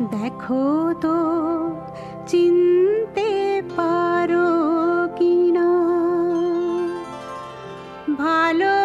দেখো তো চিনতে পারো কিনা? ভালো